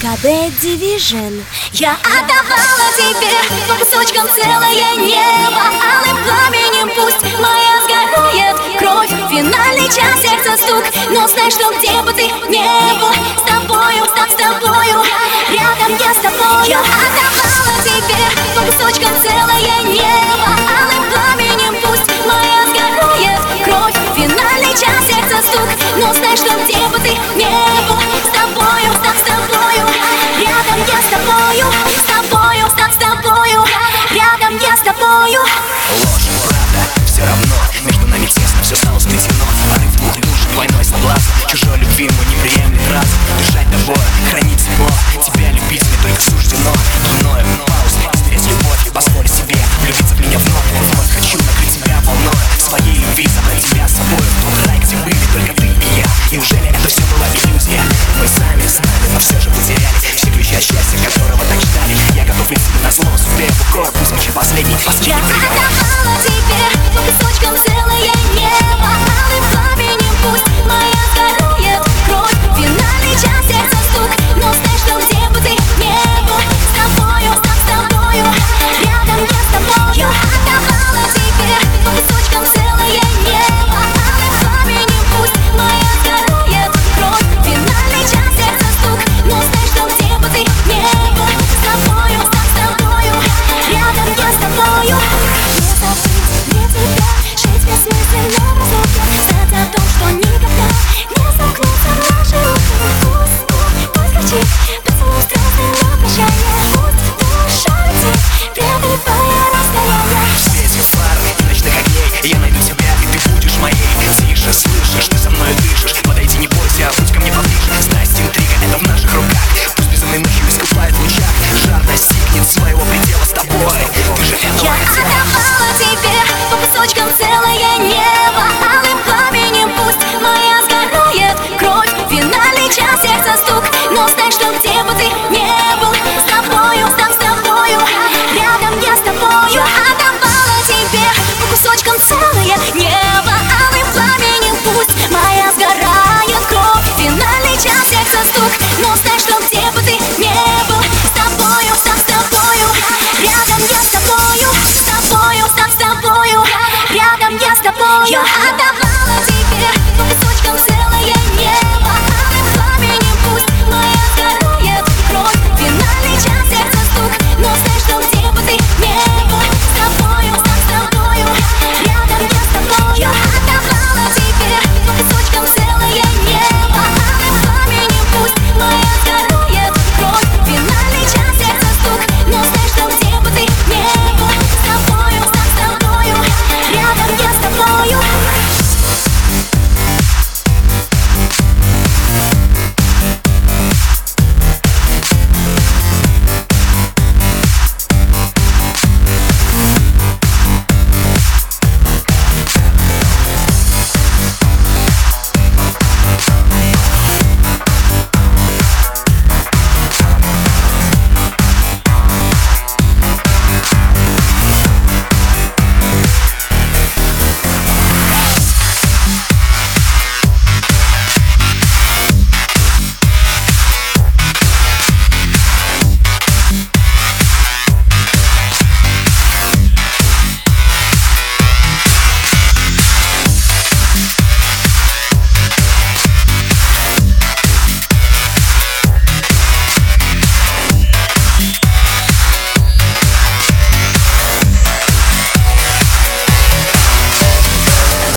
КД Division Я отдавала тебе по кусочкам целое небо Алым пламенем пусть моя сгорает кровь. Финальный час сердца стук Но знай, что где бы ты не был С тобою, так с тобою Рядом я с тобою. Я отдавала последний, последний. Я